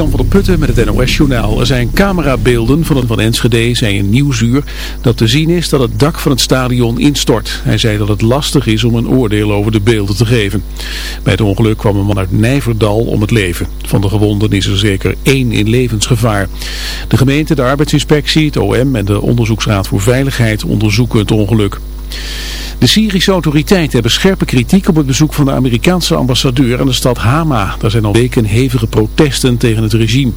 Jan van der Putten met het NOS-journaal. Er zijn camerabeelden van het van Enschede, zei een nieuwsuur, dat te zien is dat het dak van het stadion instort. Hij zei dat het lastig is om een oordeel over de beelden te geven. Bij het ongeluk kwam een man uit Nijverdal om het leven. Van de gewonden is er zeker één in levensgevaar. De gemeente, de arbeidsinspectie, het OM en de Onderzoeksraad voor Veiligheid onderzoeken het ongeluk. De Syrische autoriteiten hebben scherpe kritiek op het bezoek van de Amerikaanse ambassadeur aan de stad Hama. Daar zijn al weken hevige protesten tegen het regime.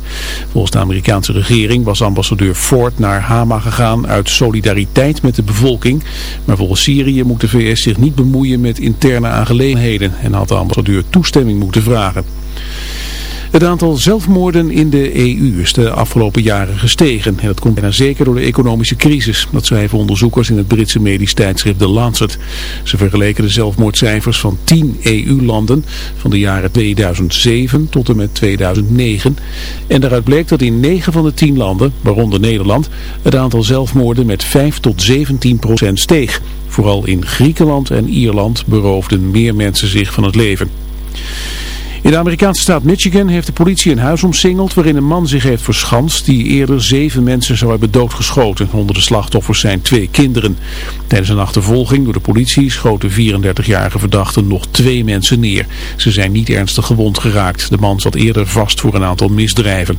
Volgens de Amerikaanse regering was ambassadeur Ford naar Hama gegaan uit solidariteit met de bevolking. Maar volgens Syrië moet de VS zich niet bemoeien met interne aangelegenheden en had de ambassadeur toestemming moeten vragen. Het aantal zelfmoorden in de EU is de afgelopen jaren gestegen. En dat komt bijna zeker door de economische crisis. Dat schrijven onderzoekers in het Britse medisch tijdschrift The Lancet. Ze vergeleken de zelfmoordcijfers van 10 EU-landen van de jaren 2007 tot en met 2009. En daaruit bleek dat in 9 van de 10 landen, waaronder Nederland, het aantal zelfmoorden met 5 tot 17 procent steeg. Vooral in Griekenland en Ierland beroofden meer mensen zich van het leven. In de Amerikaanse staat Michigan heeft de politie een huis omsingeld waarin een man zich heeft verschanst die eerder zeven mensen zou hebben doodgeschoten. Onder de slachtoffers zijn twee kinderen. Tijdens een achtervolging door de politie schoten 34-jarige verdachten nog twee mensen neer. Ze zijn niet ernstig gewond geraakt. De man zat eerder vast voor een aantal misdrijven.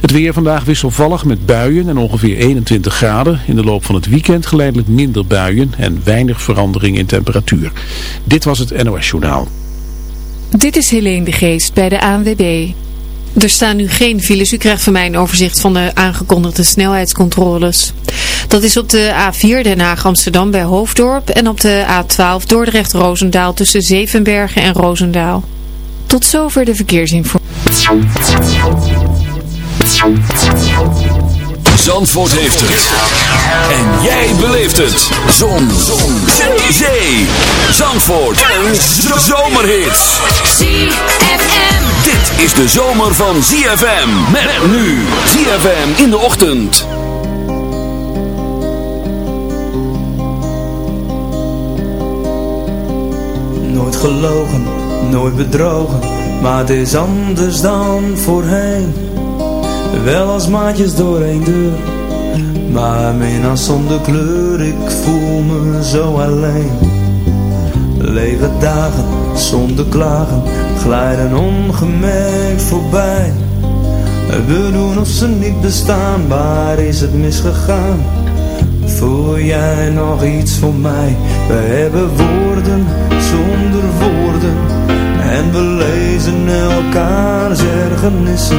Het weer vandaag wisselvallig met buien en ongeveer 21 graden. In de loop van het weekend geleidelijk minder buien en weinig verandering in temperatuur. Dit was het NOS Journaal. Dit is Helene de Geest bij de ANWB. Er staan nu geen files. U krijgt van mij een overzicht van de aangekondigde snelheidscontroles. Dat is op de A4 Den Haag-Amsterdam bij Hoofddorp en op de A12 Dordrecht-Rozendaal tussen Zevenbergen en Rozendaal. Tot zover de verkeersinformatie. Zandvoort heeft het. En jij beleeft het. Zon. Zon. Zee. Zandvoort. En zomerhits. ZFM. Dit is de zomer van ZFM. Met nu. ZFM in de ochtend. Nooit gelogen, nooit bedrogen. Maar het is anders dan voorheen wel als maatjes door een deur. Maar min als zonder kleur Ik voel me zo alleen. Lege dagen zonder klagen Glijden ongemerkt voorbij. We doen of ze niet bestaan Waar is het misgegaan? Voel jij nog iets voor mij? We hebben woorden zonder woorden. En we lezen elkaars ergernissen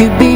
you be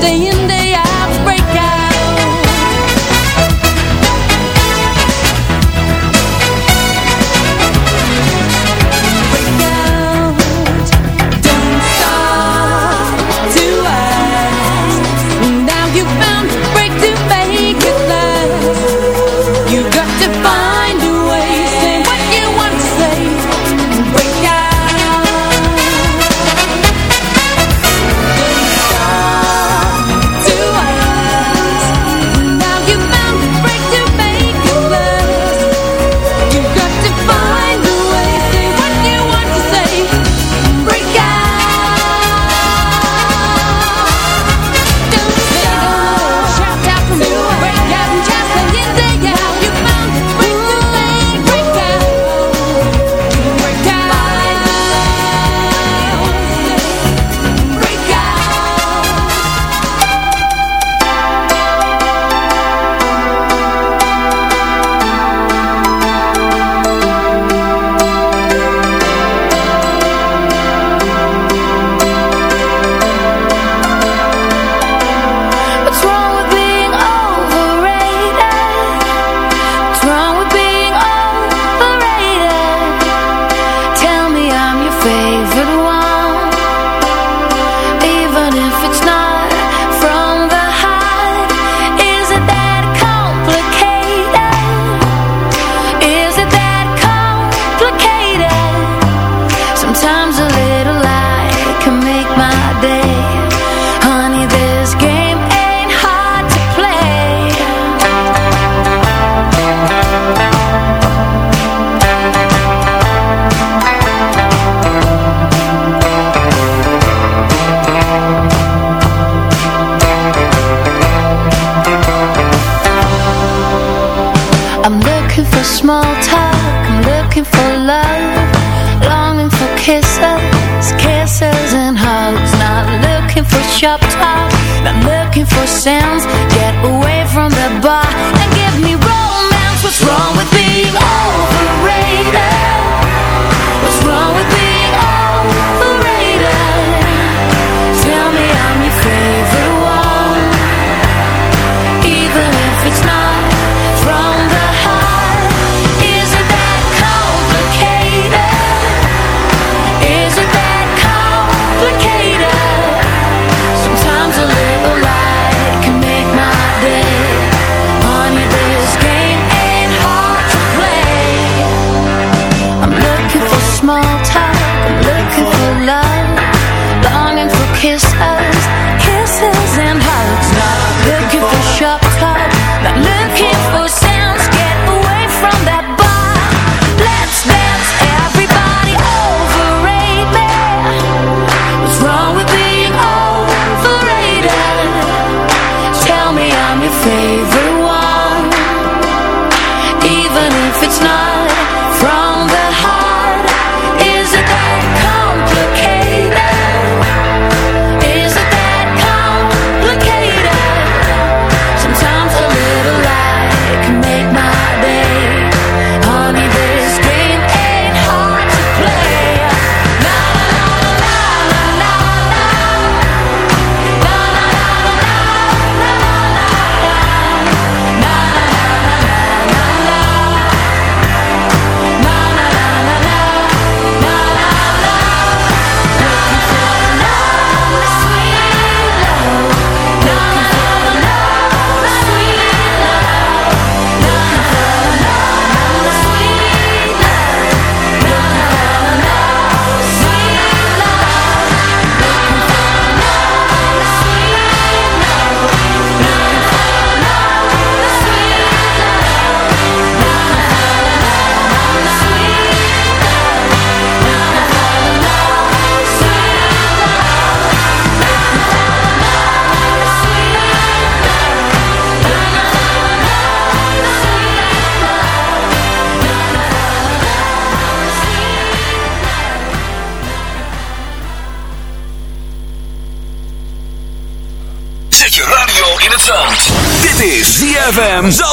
stay in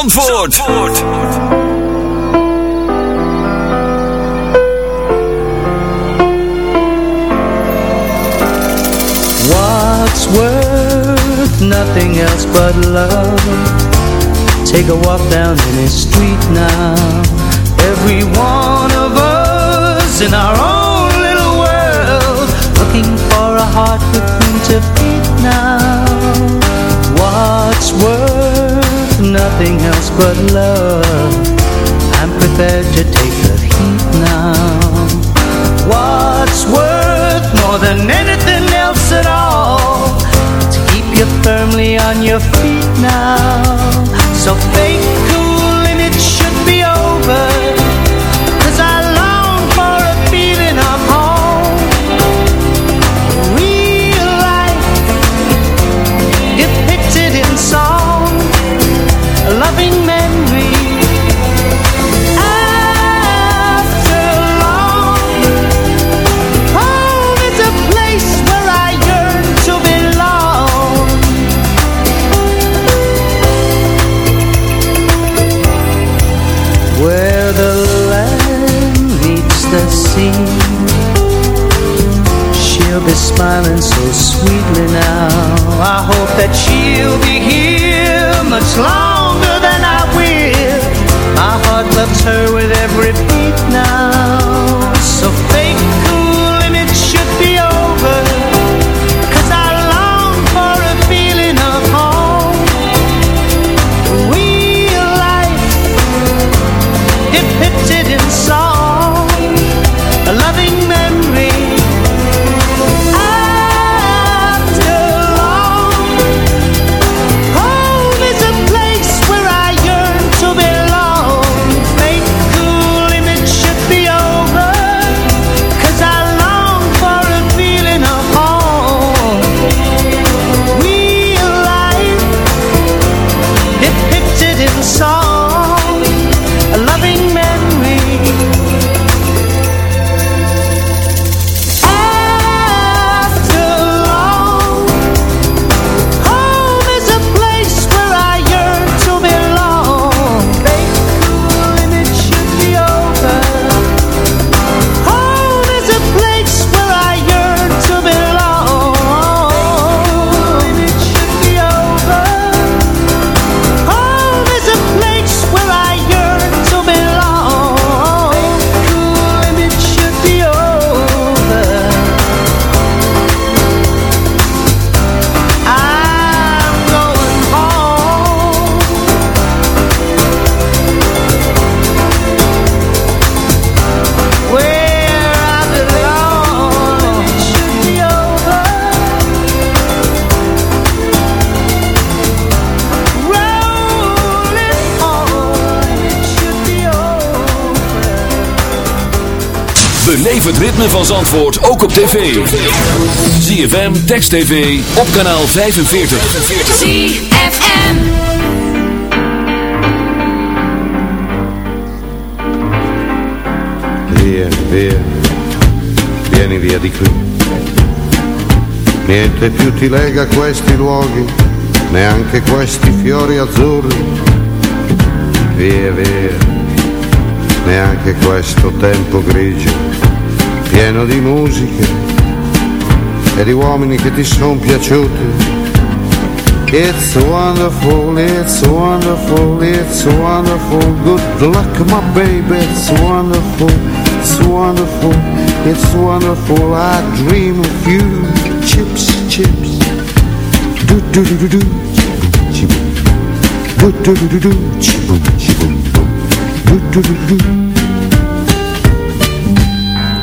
ZFM Zandvoort. What's worth nothing else but love? Take a walk down any street now. Every one of us in our own little world Looking for a heart with whom to nothing else but love. I'm prepared to take the heat now. What's worth more than anything het ritme van Zandvoort ook op tv. ZFM, Text TV, op kanaal 45. ZFM Via, via, vieni via di qui. Niente più ti lega a questi luoghi, neanche questi fiori azzurri. Via, via neanche questo tempo grigio, pieno di musiche e di uomini che ti sono piaciuti. It's wonderful, it's wonderful, it's wonderful, good luck my baby, it's wonderful, it's wonderful, it's wonderful, I dream of you, chips, chips, do do do do do, do do do do do,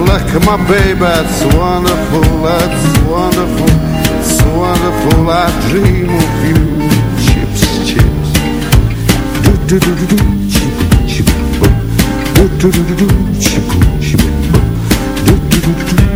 luck, my baby, that's wonderful, that's wonderful, it's wonderful. I dream of you. Chips, chips. Do do do do do. Chip, chip, do do do do do. Chip, chip, do do do do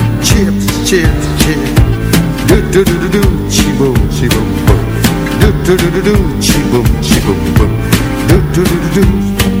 chips, chips. Do do do do do, chi boom, chi boom boom. Do do do do do, chi boom, chi boom boom. Do do do do do.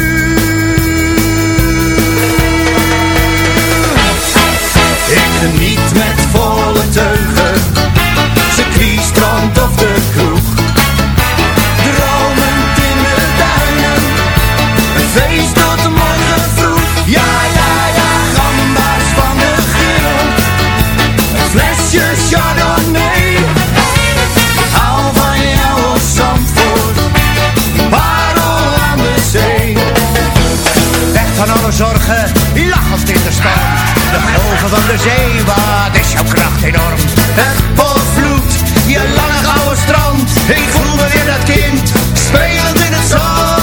Zorgen, lach als dit de storm. De golven van de zee, wat is jouw kracht enorm. Het volvloed, je lange gouden strand. Ik voel me weer dat kind, spelend in het zand.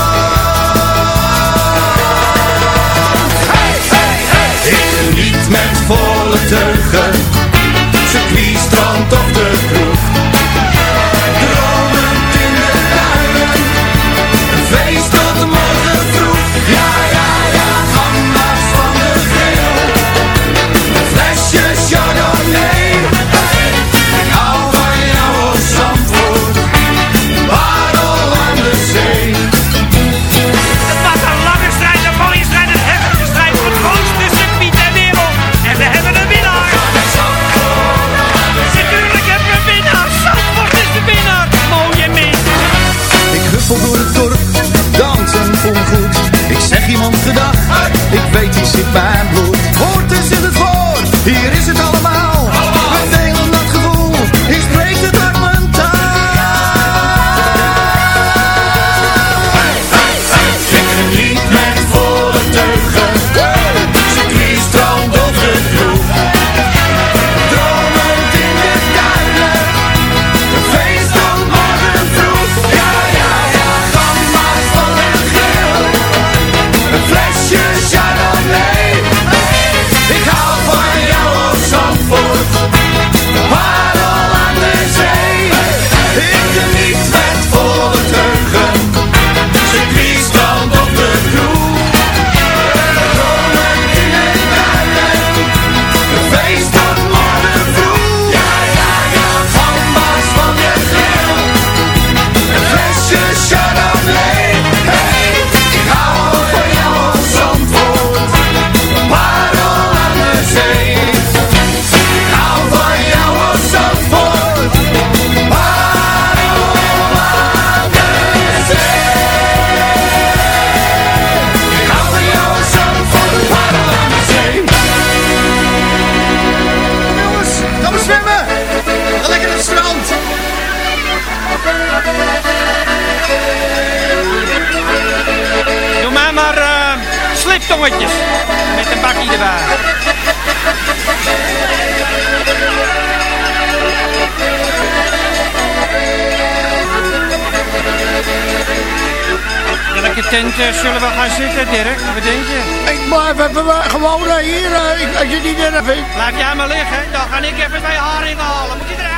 Tent uh, zullen we gaan zitten, Dirk? Wat denk je? Ik blijf even gewoon uh, hier, uh, als je het niet erg vindt. Laat jij maar liggen, dan ga ik even twee haringen halen. Moet je er